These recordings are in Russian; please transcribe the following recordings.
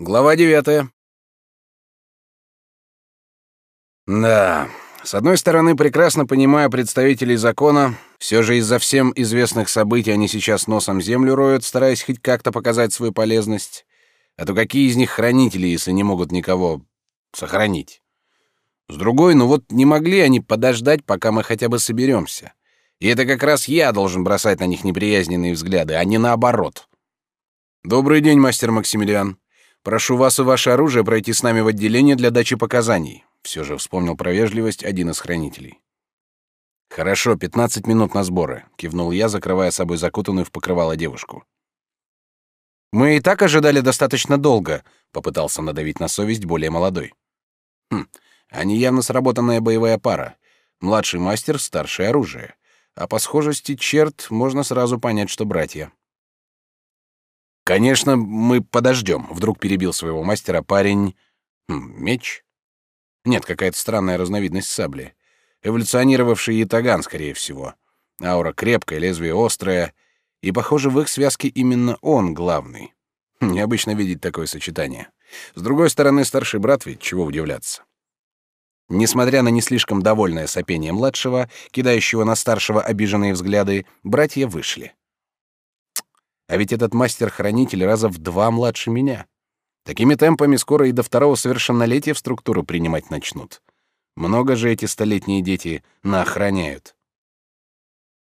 Глава девятая. Да, с одной стороны, прекрасно понимая представителей закона, все же из-за всем известных событий они сейчас носом землю роют, стараясь хоть как-то показать свою полезность. А то какие из них хранители, если не могут никого сохранить? С другой, ну вот не могли они подождать, пока мы хотя бы соберемся. И это как раз я должен бросать на них неприязненные взгляды, а не наоборот. Добрый день, мастер Максимилиан. Прошу вас и ваше оружие пройти с нами в отделение для дачи показаний. Все же вспомнил про вежливость один из хранителей. Хорошо, 15 минут на сборы, кивнул я, закрывая собой закутанную в покрывало девушку. Мы и так ожидали достаточно долго, попытался надавить на совесть более молодой. Хм, они явно сработанная боевая пара. Младший мастер, старшее оружие. А по схожести черт можно сразу понять, что братья. Конечно, мы подождем. Вдруг перебил своего мастера парень. Хм, меч? Нет, какая-то странная разновидность сабли. Эволюционировавший ятаган, скорее всего. Аура крепкая, лезвие острое. И, похоже, в их связке именно он главный. Хм, необычно видеть такое сочетание. С другой стороны, старший брат ведь, чего удивляться. Несмотря на не слишком довольное сопение младшего, кидающего на старшего обиженные взгляды, братья вышли. А ведь этот мастер-хранитель раза в два младше меня. Такими темпами скоро и до второго совершеннолетия в структуру принимать начнут. Много же эти столетние дети наохраняют.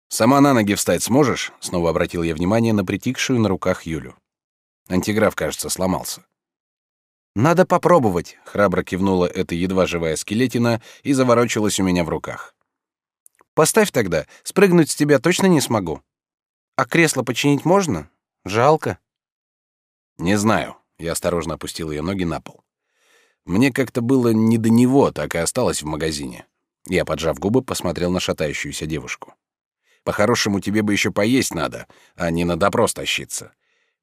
«Сама на ноги встать сможешь?» — снова обратил я внимание на притихшую на руках Юлю. Антиграф, кажется, сломался. «Надо попробовать», — храбро кивнула эта едва живая скелетина и заворочилась у меня в руках. «Поставь тогда, спрыгнуть с тебя точно не смогу». А кресло починить можно? Жалко. Не знаю. Я осторожно опустил ее ноги на пол. Мне как-то было не до него, так и осталось в магазине. Я, поджав губы, посмотрел на шатающуюся девушку. По-хорошему, тебе бы еще поесть надо, а не на допрос тащиться.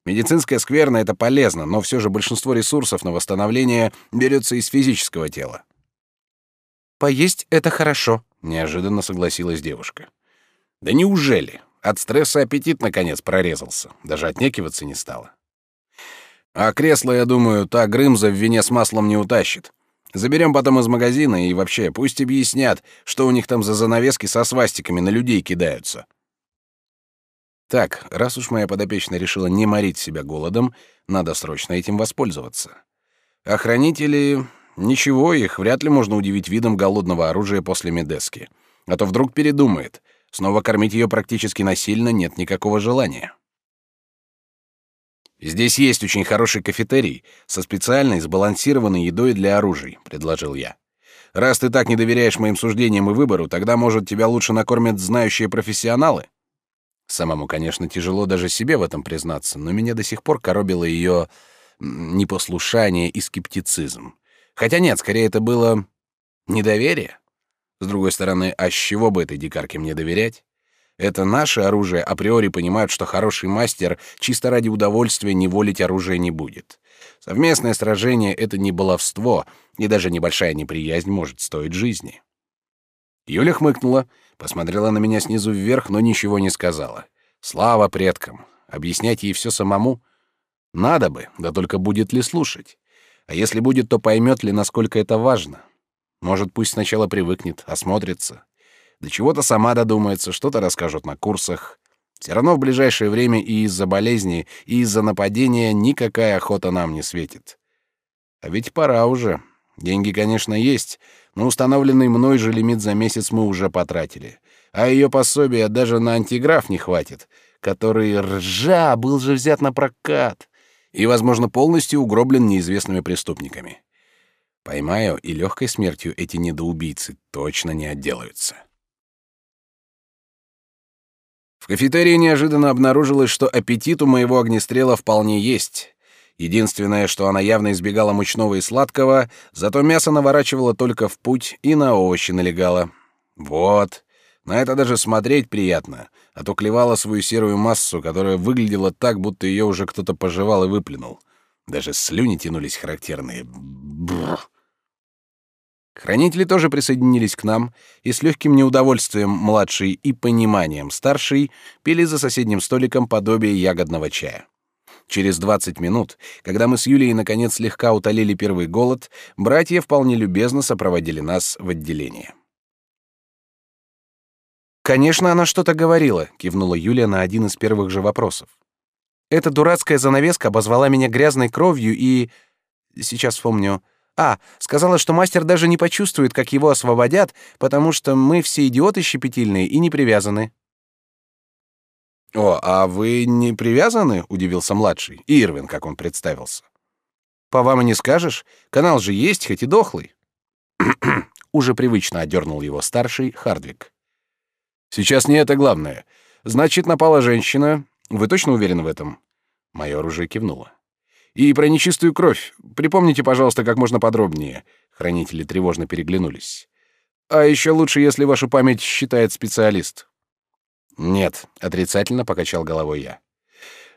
Медицинская скверна — это полезно, но все же большинство ресурсов на восстановление берется из физического тела. «Поесть — это хорошо», — неожиданно согласилась девушка. «Да неужели? От стресса аппетит, наконец, прорезался. Даже отнекиваться не стала. А кресло, я думаю, та Грымза в вине с маслом не утащит. Заберем потом из магазина и вообще пусть объяснят, что у них там за занавески со свастиками на людей кидаются. Так, раз уж моя подопечная решила не морить себя голодом, надо срочно этим воспользоваться. Охранители... Ничего, их вряд ли можно удивить видом голодного оружия после Медески. А то вдруг передумает — Снова кормить ее практически насильно нет никакого желания. Здесь есть очень хороший кафетерий со специальной сбалансированной едой для оружий, предложил я. Раз ты так не доверяешь моим суждениям и выбору, тогда, может, тебя лучше накормят знающие профессионалы? Самому, конечно, тяжело даже себе в этом признаться, но меня до сих пор коробило ее непослушание и скептицизм. Хотя нет, скорее это было недоверие. С другой стороны, а с чего бы этой дикарке мне доверять? Это наше оружие априори понимают, что хороший мастер чисто ради удовольствия неволить оружие не будет. Совместное сражение — это не баловство, и даже небольшая неприязнь может стоить жизни. Юля хмыкнула, посмотрела на меня снизу вверх, но ничего не сказала. Слава предкам! Объяснять ей все самому? Надо бы, да только будет ли слушать? А если будет, то поймет ли, насколько это важно? Может, пусть сначала привыкнет, осмотрится. До чего-то сама додумается, что-то расскажут на курсах. Все равно в ближайшее время и из-за болезни, и из-за нападения никакая охота нам не светит. А ведь пора уже. Деньги, конечно, есть, но установленный мной же лимит за месяц мы уже потратили. А ее пособия даже на антиграф не хватит, который ржа был же взят на прокат и, возможно, полностью угроблен неизвестными преступниками. Поймаю, и легкой смертью эти недоубийцы точно не отделаются. В кафетерии неожиданно обнаружилось, что аппетит у моего огнестрела вполне есть. Единственное, что она явно избегала мучного и сладкого, зато мясо наворачивала только в путь и на овощи налегала. Вот. На это даже смотреть приятно, а то клевала свою серую массу, которая выглядела так, будто ее уже кто-то пожевал и выплюнул. Даже слюни тянулись характерные. Бррр. Хранители тоже присоединились к нам, и с легким неудовольствием младший и пониманием старший пили за соседним столиком подобие ягодного чая. Через 20 минут, когда мы с Юлией наконец слегка утолили первый голод, братья вполне любезно сопроводили нас в отделение. «Конечно, она что-то говорила», — кивнула Юлия на один из первых же вопросов. «Эта дурацкая занавеска обозвала меня грязной кровью и... Сейчас вспомню. А, сказала, что мастер даже не почувствует, как его освободят, потому что мы все идиоты щепетильные и не привязаны». «О, а вы не привязаны?» — удивился младший. Ирвин, как он представился. «По вам и не скажешь. Канал же есть, хоть и дохлый». Уже привычно одернул его старший Хардвик. «Сейчас не это главное. Значит, напала женщина. Вы точно уверены в этом?» Майор уже кивнула. «И про нечистую кровь. Припомните, пожалуйста, как можно подробнее». Хранители тревожно переглянулись. «А еще лучше, если вашу память считает специалист». «Нет», — отрицательно покачал головой я.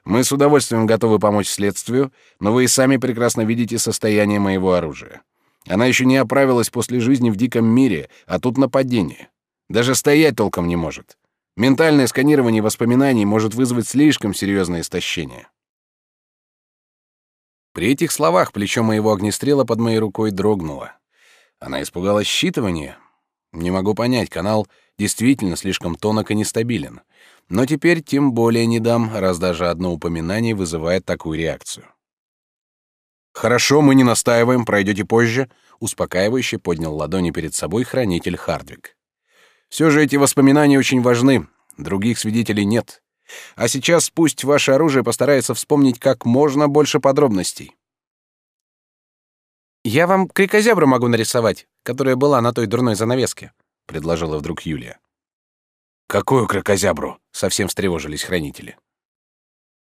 «Мы с удовольствием готовы помочь следствию, но вы и сами прекрасно видите состояние моего оружия. Она еще не оправилась после жизни в диком мире, а тут нападение. Даже стоять толком не может. Ментальное сканирование воспоминаний может вызвать слишком серьезное истощение». При этих словах плечо моего огнестрела под моей рукой дрогнуло. Она испугалась считывания. Не могу понять, канал действительно слишком тонок и нестабилен. Но теперь тем более не дам, раз даже одно упоминание вызывает такую реакцию. «Хорошо, мы не настаиваем, пройдете позже», — успокаивающе поднял ладони перед собой хранитель Хардвик. «Все же эти воспоминания очень важны, других свидетелей нет. А сейчас пусть ваше оружие постарается вспомнить как можно больше подробностей». «Я вам крикозябру могу нарисовать, которая была на той дурной занавеске», предложила вдруг Юлия. Какую кракозябру? Совсем встревожились хранители.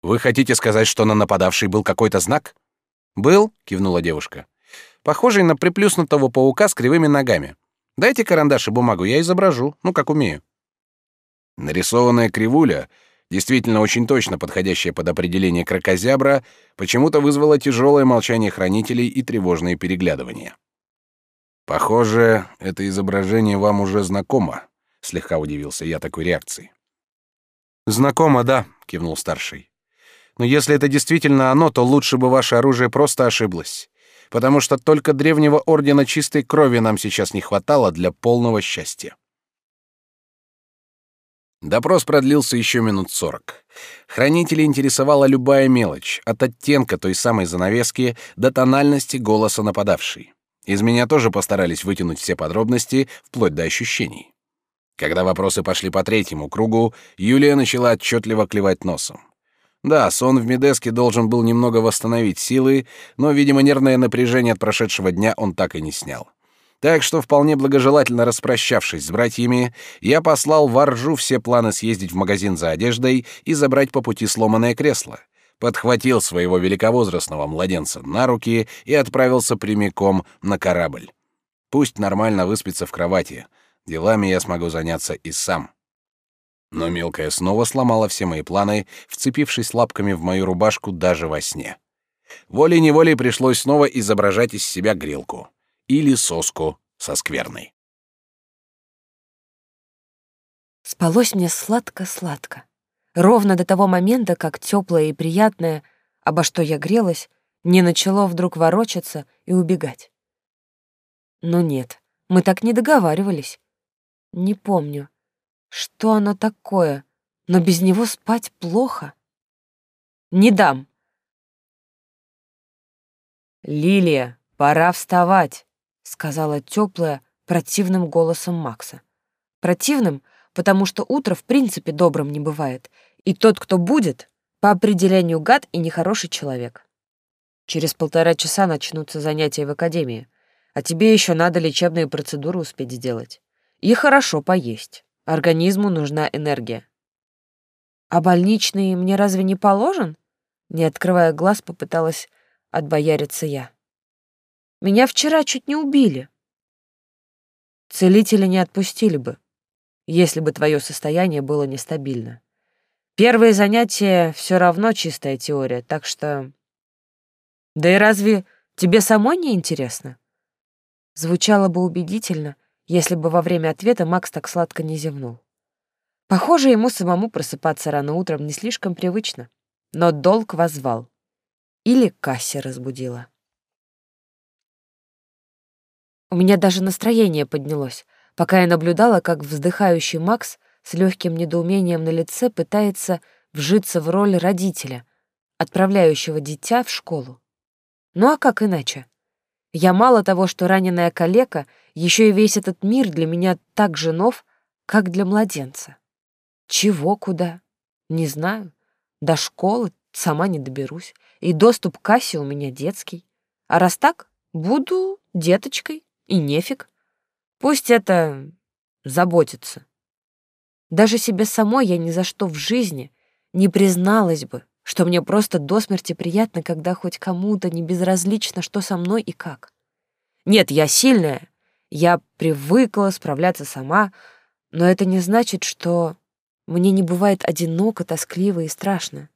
Вы хотите сказать, что на нападавшей был какой-то знак? Был, кивнула девушка. Похожий на приплюснутого паука с кривыми ногами. Дайте карандаш и бумагу, я изображу, ну как умею. Нарисованная кривуля, действительно очень точно подходящая под определение кракозябра, почему-то вызвала тяжелое молчание хранителей и тревожные переглядывания. Похоже, это изображение вам уже знакомо, слегка удивился я такой реакции. Знакомо, да, кивнул старший. Но если это действительно оно, то лучше бы ваше оружие просто ошиблось, потому что только древнего ордена чистой крови нам сейчас не хватало для полного счастья. Допрос продлился еще минут сорок. Хранителей интересовала любая мелочь, от оттенка той самой занавески до тональности голоса нападавшей. Из меня тоже постарались вытянуть все подробности, вплоть до ощущений. Когда вопросы пошли по третьему кругу, Юлия начала отчетливо клевать носом. Да, сон в Медеске должен был немного восстановить силы, но, видимо, нервное напряжение от прошедшего дня он так и не снял. Так что, вполне благожелательно распрощавшись с братьями, я послал в Аржу все планы съездить в магазин за одеждой и забрать по пути сломанное кресло — подхватил своего великовозрастного младенца на руки и отправился прямиком на корабль. Пусть нормально выспится в кровати. Делами я смогу заняться и сам. Но мелкая снова сломала все мои планы, вцепившись лапками в мою рубашку даже во сне. Волей-неволей пришлось снова изображать из себя грелку. Или соску со скверной. Спалось мне сладко-сладко. Ровно до того момента, как теплое и приятное, обо что я грелась, не начало вдруг ворочаться и убегать. Но нет, мы так не договаривались. Не помню, что оно такое, но без него спать плохо. Не дам. «Лилия, пора вставать», — сказала теплая, противным голосом Макса. Противным, потому что утро в принципе добрым не бывает, и тот, кто будет, по определению гад и нехороший человек. Через полтора часа начнутся занятия в академии, а тебе еще надо лечебные процедуры успеть сделать. И хорошо поесть. Организму нужна энергия. А больничный мне разве не положен? Не открывая глаз, попыталась отбояриться я. Меня вчера чуть не убили. Целители не отпустили бы, если бы твое состояние было нестабильно. Первые занятия все равно чистая теория, так что... Да и разве тебе самой не интересно? Звучало бы убедительно, если бы во время ответа Макс так сладко не зевнул. Похоже, ему самому просыпаться рано утром не слишком привычно. но долг возвал. Или кассе разбудила. У меня даже настроение поднялось, пока я наблюдала, как вздыхающий Макс с легким недоумением на лице пытается вжиться в роль родителя, отправляющего дитя в школу. Ну а как иначе? Я мало того, что раненая калека, еще и весь этот мир для меня так же нов, как для младенца. Чего, куда? Не знаю. До школы сама не доберусь, и доступ к кассе у меня детский. А раз так, буду деточкой, и нефиг. Пусть это заботится. Даже себе самой я ни за что в жизни не призналась бы, что мне просто до смерти приятно, когда хоть кому-то не безразлично, что со мной и как. Нет, я сильная, я привыкла справляться сама, но это не значит, что мне не бывает одиноко, тоскливо и страшно.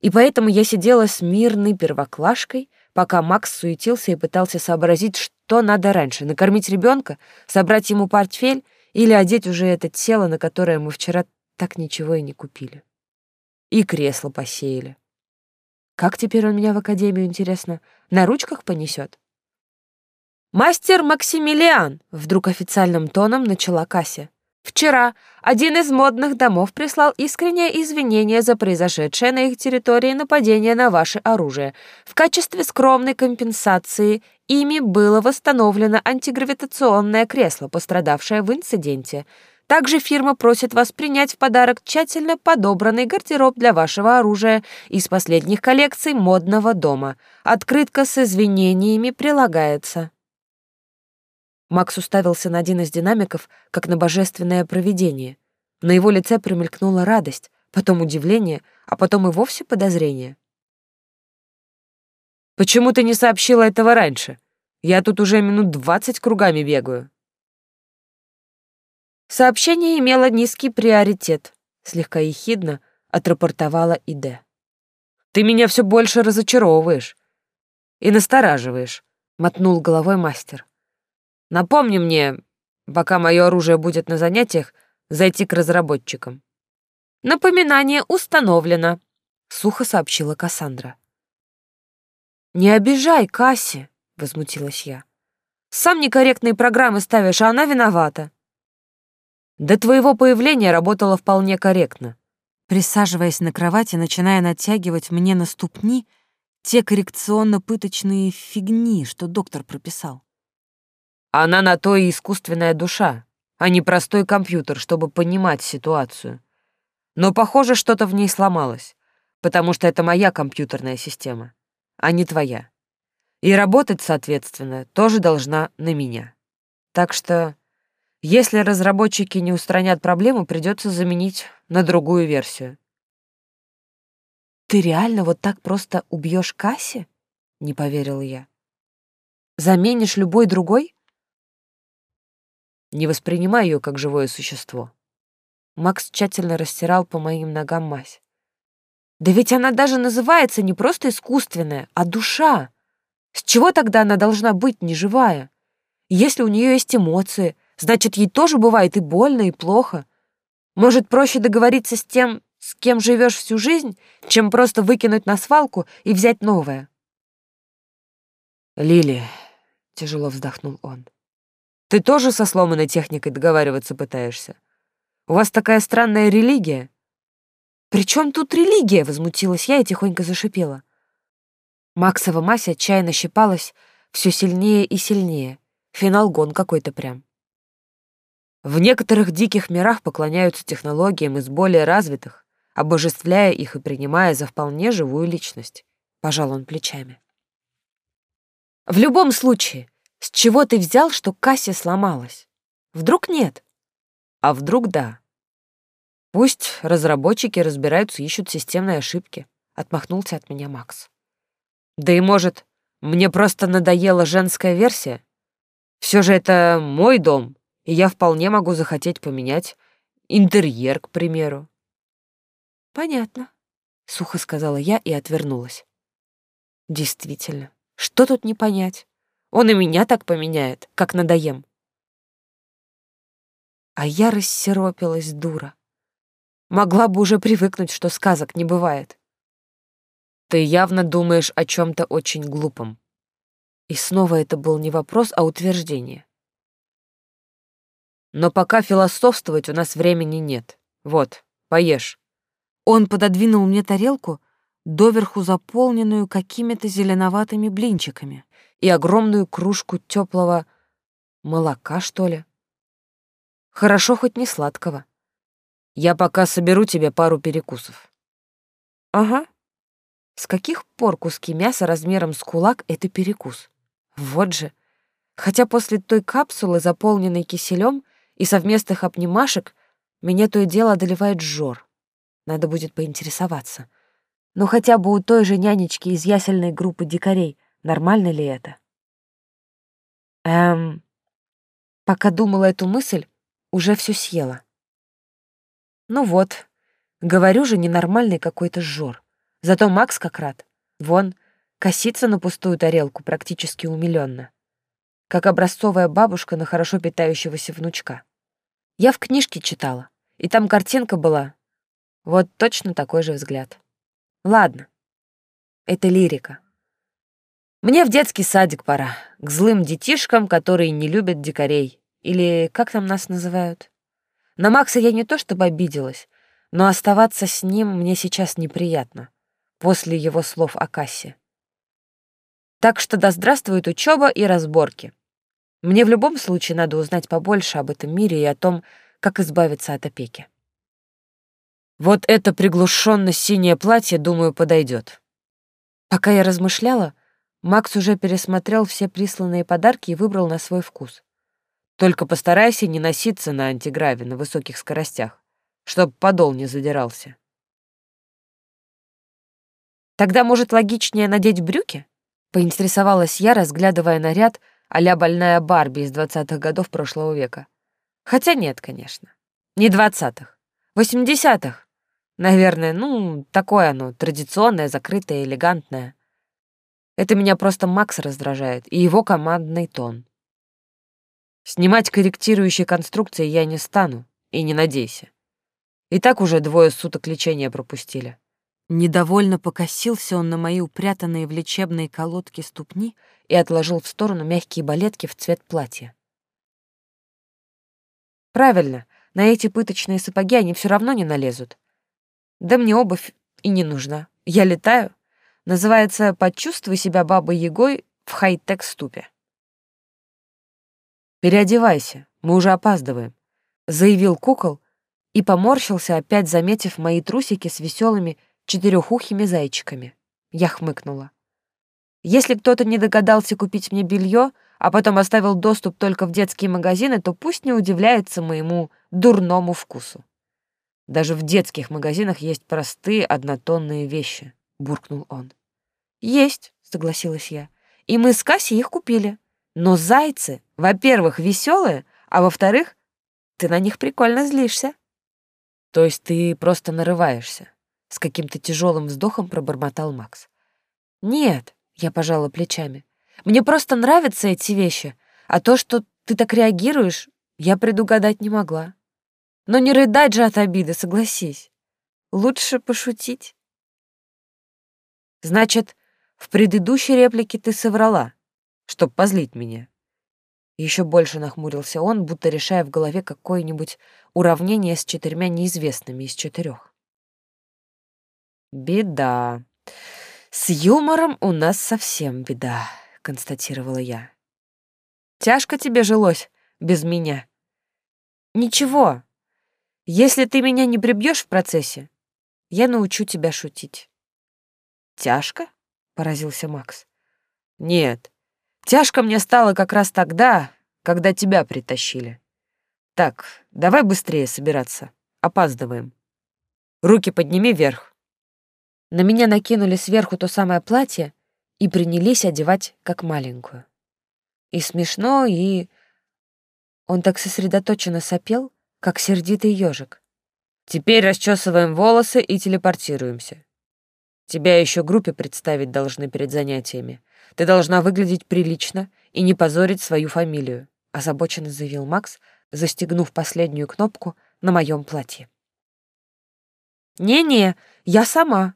И поэтому я сидела с мирной первоклашкой, пока Макс суетился и пытался сообразить, что надо раньше — накормить ребенка, собрать ему портфель или одеть уже это тело, на которое мы вчера так ничего и не купили и кресло посеяли. Как теперь он меня в академию, интересно, на ручках понесет? «Мастер Максимилиан!» — вдруг официальным тоном начала Кася. «Вчера один из модных домов прислал искреннее извинение за произошедшее на их территории нападение на ваше оружие. В качестве скромной компенсации ими было восстановлено антигравитационное кресло, пострадавшее в инциденте. Также фирма просит вас принять в подарок тщательно подобранный гардероб для вашего оружия из последних коллекций модного дома. Открытка с извинениями прилагается. Макс уставился на один из динамиков, как на божественное провидение. На его лице промелькнула радость, потом удивление, а потом и вовсе подозрение. «Почему ты не сообщила этого раньше? Я тут уже минут двадцать кругами бегаю». Сообщение имело низкий приоритет, слегка ехидно отрапортовала Иде. Ты меня все больше разочаровываешь и настораживаешь, мотнул головой мастер. Напомни мне, пока мое оружие будет на занятиях, зайти к разработчикам. Напоминание установлено, сухо сообщила Кассандра. Не обижай Касси, возмутилась я. Сам некорректные программы ставишь, а она виновата. До твоего появления работала вполне корректно. Присаживаясь на кровати, начиная натягивать мне на ступни те коррекционно-пыточные фигни, что доктор прописал. Она на то и искусственная душа, а не простой компьютер, чтобы понимать ситуацию. Но, похоже, что-то в ней сломалось, потому что это моя компьютерная система, а не твоя. И работать, соответственно, тоже должна на меня. Так что если разработчики не устранят проблему, придется заменить на другую версию. «Ты реально вот так просто убьешь Касси?» — не поверила я. «Заменишь любой другой?» Не воспринимай ее как живое существо. Макс тщательно растирал по моим ногам мазь. Да ведь она даже называется не просто искусственная, а душа. С чего тогда она должна быть неживая? Если у нее есть эмоции, Значит, ей тоже бывает и больно, и плохо. Может, проще договориться с тем, с кем живешь всю жизнь, чем просто выкинуть на свалку и взять новое. «Лили», — тяжело вздохнул он, — «ты тоже со сломанной техникой договариваться пытаешься? У вас такая странная религия». «При чем тут религия?» — возмутилась я и тихонько зашипела. Максова мазь отчаянно щипалась все сильнее и сильнее. Финал гон какой-то прям. В некоторых диких мирах поклоняются технологиям из более развитых, обожествляя их и принимая за вполне живую личность. Пожал он плечами. В любом случае, с чего ты взял, что Касси сломалась? Вдруг нет? А вдруг да? Пусть разработчики разбираются, ищут системные ошибки. Отмахнулся от меня Макс. Да и может, мне просто надоела женская версия? Все же это мой дом, и я вполне могу захотеть поменять интерьер, к примеру. Понятно, сухо сказала я и отвернулась. Действительно, что тут не понять? Он и меня так поменяет, как надоем. А я рассеропилась, дура. Могла бы уже привыкнуть, что сказок не бывает. Ты явно думаешь о чем-то очень глупом. И снова это был не вопрос, а утверждение. Но пока философствовать у нас времени нет. Вот, поешь. Он пододвинул мне тарелку, доверху заполненную какими-то зеленоватыми блинчиками, и огромную кружку теплого молока, что ли. Хорошо хоть не сладкого. Я пока соберу тебе пару перекусов. Ага. С каких пор куски мяса размером с кулак — это перекус? Вот же. Хотя после той капсулы, заполненной киселем и совместных обнимашек, меня то и дело одолевает жор. Надо будет поинтересоваться. Но хотя бы у той же нянечки из ясельной группы дикарей нормально ли это? Эм... Пока думала эту мысль, уже все съела. Ну вот, говорю же, ненормальный какой-то жор. Зато Макс как рад. Вон, косится на пустую тарелку практически умилённо. Как образцовая бабушка на хорошо питающегося внучка. Я в книжке читала, и там картинка была. Вот точно такой же взгляд. Ладно, это лирика. Мне в детский садик пора, к злым детишкам, которые не любят дикарей. Или как там нас называют? На Макса я не то чтобы обиделась, но оставаться с ним мне сейчас неприятно, после его слов о кассе. Так что да здравствует учеба и разборки. Мне в любом случае надо узнать побольше об этом мире и о том, как избавиться от опеки. Вот это приглушенно синее платье, думаю, подойдет. Пока я размышляла, Макс уже пересмотрел все присланные подарки и выбрал на свой вкус. Только постарайся не носиться на антиграве на высоких скоростях, чтоб подол не задирался. Тогда, может, логичнее надеть брюки? Поинтересовалась я, разглядывая наряд а больная Барби из двадцатых годов прошлого века. Хотя нет, конечно. Не двадцатых. Восьмидесятых. Наверное, ну, такое оно, традиционное, закрытое, элегантное. Это меня просто Макс раздражает, и его командный тон. Снимать корректирующие конструкции я не стану, и не надейся. И так уже двое суток лечения пропустили. Недовольно покосился он на мои упрятанные в лечебные колодки ступни и отложил в сторону мягкие балетки в цвет платья. Правильно, на эти пыточные сапоги они все равно не налезут. Да мне обувь и не нужна. Я летаю. Называется «Почувствуй себя бабой-ягой в хай-тек ступе». «Переодевайся, мы уже опаздываем», — заявил кукол и поморщился, опять заметив мои трусики с веселыми четырехухими зайчиками. Я хмыкнула. Если кто-то не догадался купить мне белье, а потом оставил доступ только в детские магазины, то пусть не удивляется моему дурному вкусу. Даже в детских магазинах есть простые однотонные вещи, буркнул он. Есть, согласилась я. И мы с Кассей их купили. Но зайцы, во-первых, веселые, а во-вторых, ты на них прикольно злишься. То есть ты просто нарываешься? С каким-то тяжелым вздохом пробормотал Макс. Нет, я пожала плечами. Мне просто нравятся эти вещи, а то, что ты так реагируешь, я предугадать не могла. Но не рыдать же от обиды, согласись. Лучше пошутить. Значит, в предыдущей реплике ты соврала, чтоб позлить меня. Еще больше нахмурился он, будто решая в голове какое-нибудь уравнение с четырьмя неизвестными из четырех. «Беда. С юмором у нас совсем беда», — констатировала я. «Тяжко тебе жилось без меня?» «Ничего. Если ты меня не прибьешь в процессе, я научу тебя шутить». «Тяжко?» — поразился Макс. «Нет, Тяжко мне стало как раз тогда, когда тебя притащили. Так, давай быстрее собираться. Опаздываем. Руки подними вверх. На меня накинули сверху то самое платье и принялись одевать как маленькую. И смешно, и... Он так сосредоточенно сопел, как сердитый ежик. Теперь расчесываем волосы и телепортируемся. Тебя еще группе представить должны перед занятиями. Ты должна выглядеть прилично и не позорить свою фамилию», — озабоченно заявил Макс, застегнув последнюю кнопку на моем платье. «Не-не, я сама».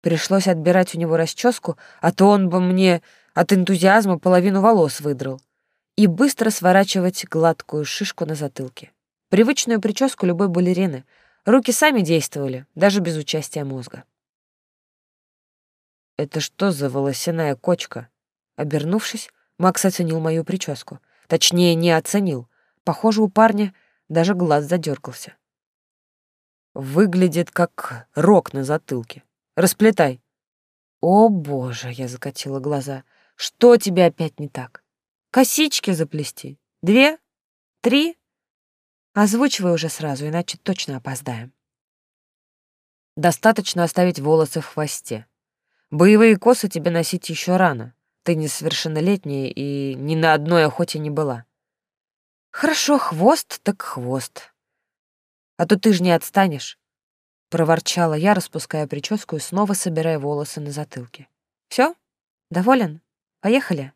Пришлось отбирать у него расческу, а то он бы мне от энтузиазма половину волос выдрал. И быстро сворачивать гладкую шишку на затылке. Привычную прическу любой балерины. Руки сами действовали, даже без участия мозга. «Это что за волосяная кочка?» Обернувшись, Макс оценил мою прическу. Точнее, не оценил. Похоже, у парня даже глаз задергался. Выглядит как рог на затылке. Расплетай. О, боже, я закатила глаза. Что тебе опять не так? Косички заплести? Две? Три? Озвучивай уже сразу, иначе точно опоздаем. Достаточно оставить волосы в хвосте. Боевые косы тебе носить еще рано. Ты несовершеннолетняя и ни на одной охоте не была. Хорошо, хвост так хвост. А то ты ж не отстанешь. Проворчала я, распуская прическу и снова собирая волосы на затылке. Все? Доволен? Поехали?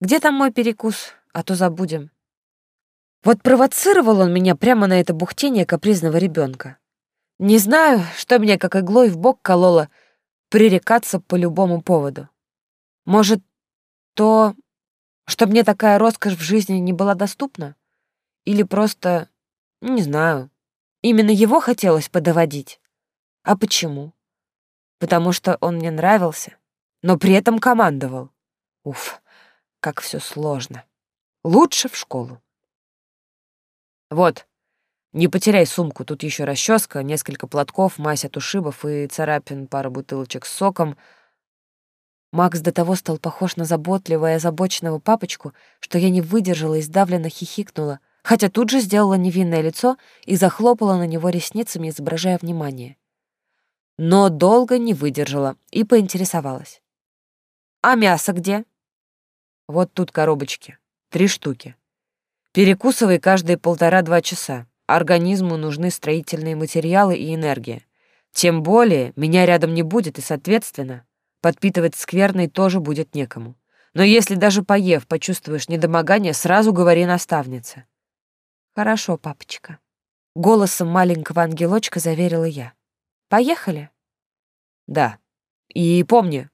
Где там мой перекус? А то забудем. Вот провоцировал он меня прямо на это бухтение капризного ребенка. Не знаю, что меня как иглой в бок кололо пререкаться по любому поводу. Может, то, что мне такая роскошь в жизни не была доступна? Или просто, не знаю, именно его хотелось подоводить? А почему? Потому что он мне нравился, но при этом командовал. Уф, как все сложно. Лучше в школу. Вот, не потеряй сумку, тут еще расческа, несколько платков, мазь от ушибов и царапин, пара бутылочек с соком — Макс до того стал похож на заботливого и озабоченного папочку, что я не выдержала и сдавленно хихикнула, хотя тут же сделала невинное лицо и захлопала на него ресницами, изображая внимание. Но долго не выдержала и поинтересовалась. «А мясо где?» «Вот тут коробочки. Три штуки. Перекусывай каждые полтора-два часа. Организму нужны строительные материалы и энергия. Тем более меня рядом не будет, и, соответственно, Подпитывать скверной тоже будет некому. Но если даже поев, почувствуешь недомогание, сразу говори наставнице. Хорошо, папочка. Голосом маленького ангелочка заверила я. Поехали? Да. И помни,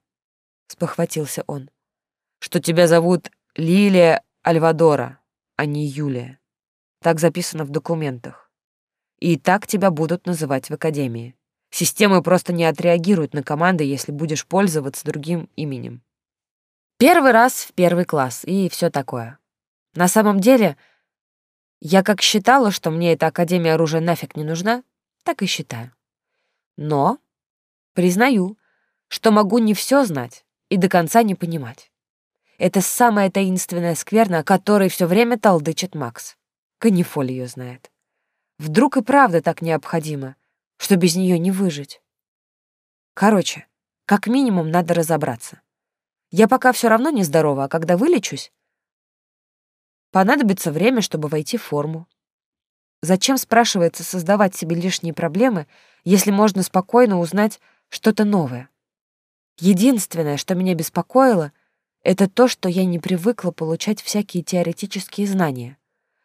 спохватился он, что тебя зовут Лилия Альвадора, а не Юлия. Так записано в документах. И так тебя будут называть в академии. Системы просто не отреагируют на команды, если будешь пользоваться другим именем. Первый раз в первый класс и все такое. На самом деле, я как считала, что мне эта Академия оружия нафиг не нужна, так и считаю. Но признаю, что могу не все знать и до конца не понимать. Это самая таинственная скверна, о которой все время толдычит Макс. Канифоль ее знает. Вдруг и правда так необходимо, что без нее не выжить. Короче, как минимум надо разобраться. Я пока все равно нездорова, а когда вылечусь, понадобится время, чтобы войти в форму. Зачем, спрашивается, создавать себе лишние проблемы, если можно спокойно узнать что-то новое? Единственное, что меня беспокоило, это то, что я не привыкла получать всякие теоретические знания.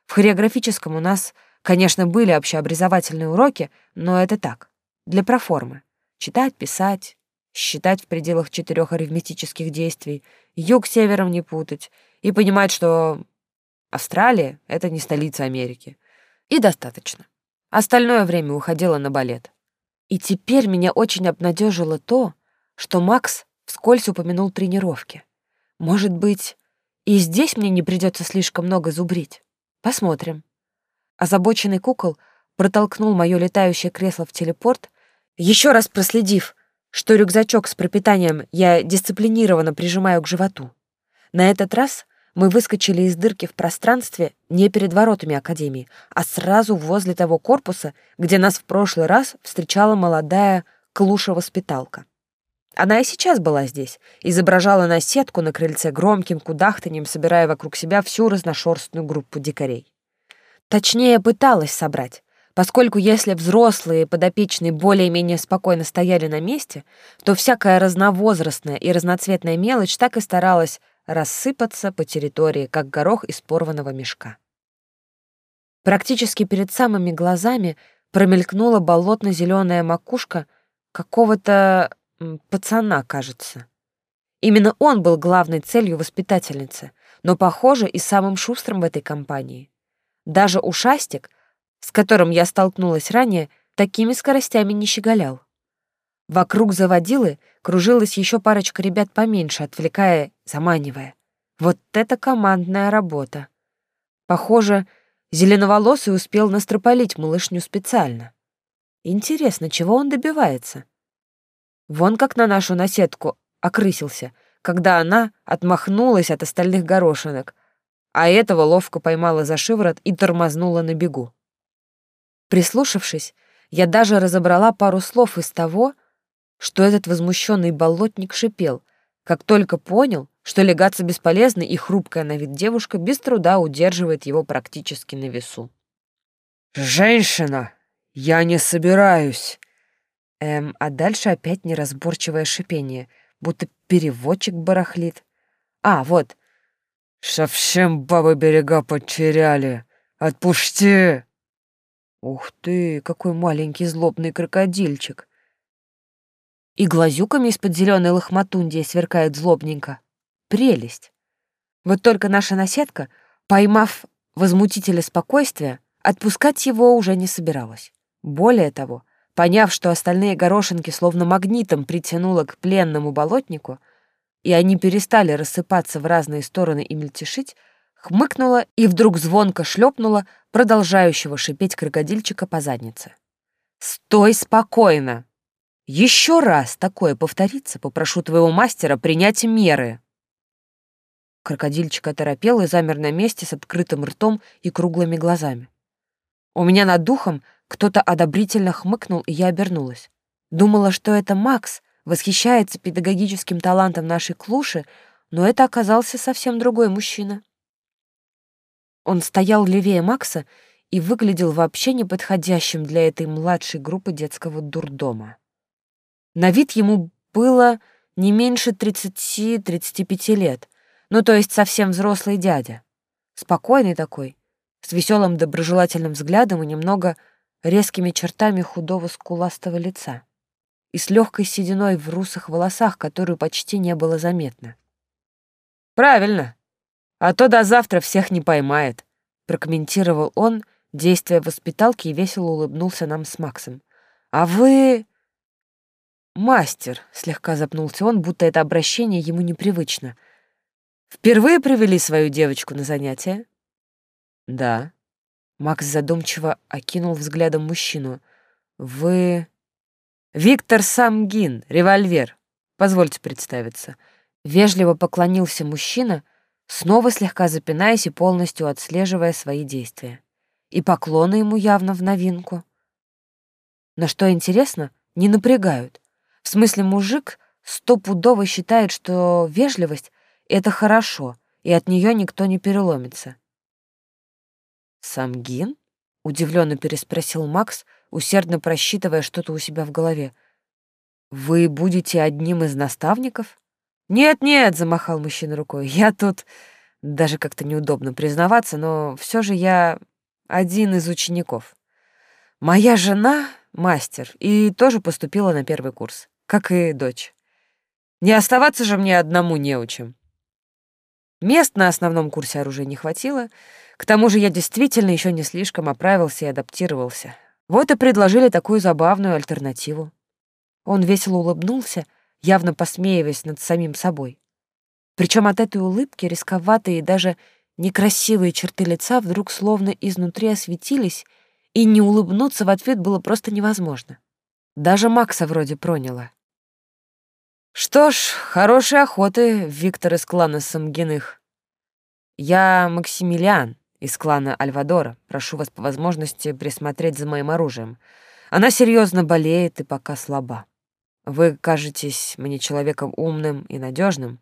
В хореографическом у нас Конечно, были общеобразовательные уроки, но это так, для проформы. Читать, писать, считать в пределах четырех арифметических действий, юг севером не путать и понимать, что Австралия — это не столица Америки. И достаточно. Остальное время уходило на балет. И теперь меня очень обнадежило то, что Макс вскользь упомянул тренировки. Может быть, и здесь мне не придется слишком много зубрить. Посмотрим. Озабоченный кукол протолкнул мое летающее кресло в телепорт, еще раз проследив, что рюкзачок с пропитанием я дисциплинированно прижимаю к животу. На этот раз мы выскочили из дырки в пространстве не перед воротами Академии, а сразу возле того корпуса, где нас в прошлый раз встречала молодая клуша-воспиталка. Она и сейчас была здесь, изображала на сетку на крыльце громким кудахтаньем, собирая вокруг себя всю разношерстную группу дикарей. Точнее, пыталась собрать, поскольку если взрослые подопечные более-менее спокойно стояли на месте, то всякая разновозрастная и разноцветная мелочь так и старалась рассыпаться по территории, как горох из порванного мешка. Практически перед самыми глазами промелькнула болотно-зеленая макушка какого-то пацана, кажется. Именно он был главной целью воспитательницы, но, похоже, и самым шустрым в этой компании. Даже ушастик, с которым я столкнулась ранее, такими скоростями не щеголял. Вокруг заводилы кружилась еще парочка ребят поменьше, отвлекая, заманивая. Вот это командная работа. Похоже, зеленоволосый успел настропалить малышню специально. Интересно, чего он добивается? Вон как на нашу наседку окрысился, когда она отмахнулась от остальных горошинок, а этого ловко поймала за шиворот и тормознула на бегу. Прислушавшись, я даже разобрала пару слов из того, что этот возмущенный болотник шипел, как только понял, что легаться бесполезно, и хрупкая на вид девушка без труда удерживает его практически на весу. «Женщина, я не собираюсь!» Эм, а дальше опять неразборчивое шипение, будто переводчик барахлит. А, вот. «Совсем бабы берега потеряли! Отпусти!» Ух ты, какой маленький злобный крокодильчик! И глазюками из-под зеленой лохматундии сверкает злобненько. Прелесть! Вот только наша наседка, поймав возмутителя спокойствия, отпускать его уже не собиралась. Более того, поняв, что остальные горошинки словно магнитом притянуло к пленному болотнику, и они перестали рассыпаться в разные стороны и мельтешить, хмыкнула и вдруг звонко шлепнула продолжающего шипеть крокодильчика по заднице. «Стой спокойно!» Еще раз такое повторится, попрошу твоего мастера принять меры. Крокодильчик оторопел и замер на месте с открытым ртом и круглыми глазами. У меня над духом кто-то одобрительно хмыкнул, и я обернулась. Думала, что это Макс восхищается педагогическим талантом нашей клуши, но это оказался совсем другой мужчина. Он стоял левее Макса и выглядел вообще неподходящим для этой младшей группы детского дурдома. На вид ему было не меньше 30-35 лет, ну то есть совсем взрослый дядя. Спокойный такой, с веселым доброжелательным взглядом и немного резкими чертами худого скуластого лица и с легкой сединой в русых волосах, которую почти не было заметно. «Правильно, а то до завтра всех не поймает», прокомментировал он действия воспиталки и весело улыбнулся нам с Максом. «А вы...» «Мастер», — слегка запнулся он, будто это обращение ему непривычно. «Впервые привели свою девочку на занятия?» «Да». Макс задумчиво окинул взглядом мужчину. «Вы...» «Виктор Самгин, револьвер. Позвольте представиться». Вежливо поклонился мужчина, снова слегка запинаясь и полностью отслеживая свои действия. И поклоны ему явно в новинку. На что интересно, не напрягают. В смысле, мужик стопудово считает, что вежливость — это хорошо, и от нее никто не переломится. «Самгин?» — удивленно переспросил Макс, усердно просчитывая что-то у себя в голове. «Вы будете одним из наставников?» «Нет-нет», — замахал мужчина рукой, — «я тут...» Даже как-то неудобно признаваться, но все же я один из учеников. Моя жена — мастер и тоже поступила на первый курс как и дочь. Не оставаться же мне одному неучим. Мест на основном курсе оружия не хватило, к тому же я действительно еще не слишком оправился и адаптировался. Вот и предложили такую забавную альтернативу. Он весело улыбнулся, явно посмеиваясь над самим собой. Причем от этой улыбки рисковатые и даже некрасивые черты лица вдруг словно изнутри осветились, и не улыбнуться в ответ было просто невозможно. Даже Макса вроде проняло. Что ж, хорошей охоты, Виктор из клана Самгиных. Я Максимилиан из клана Альвадора. Прошу вас по возможности присмотреть за моим оружием. Она серьезно болеет и пока слаба. Вы кажетесь мне человеком умным и надежным,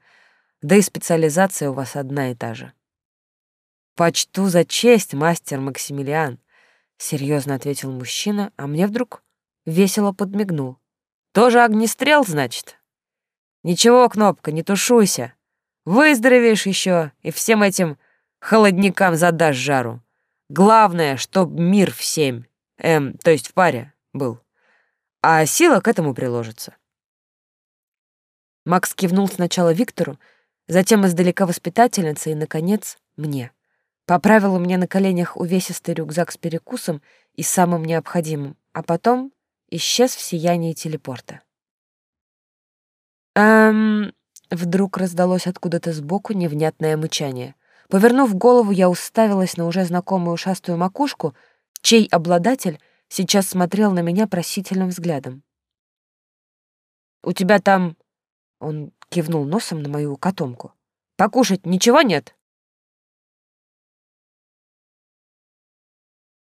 да и специализация у вас одна и та же. Почту за честь, мастер Максимилиан, серьезно ответил мужчина, а мне вдруг весело подмигнул. Тоже огнестрел, значит? Ничего, Кнопка, не тушуйся. Выздоровеешь еще и всем этим холодникам задашь жару. Главное, чтоб мир в семь, эм, то есть в паре, был. А сила к этому приложится. Макс кивнул сначала Виктору, затем издалека воспитательнице и, наконец, мне. Поправил у меня на коленях увесистый рюкзак с перекусом и самым необходимым, а потом исчез в сиянии телепорта. «Эм...» — вдруг раздалось откуда-то сбоку невнятное мычание. Повернув голову, я уставилась на уже знакомую ушастую макушку, чей обладатель сейчас смотрел на меня просительным взглядом. «У тебя там...» — он кивнул носом на мою котомку. «Покушать ничего нет?»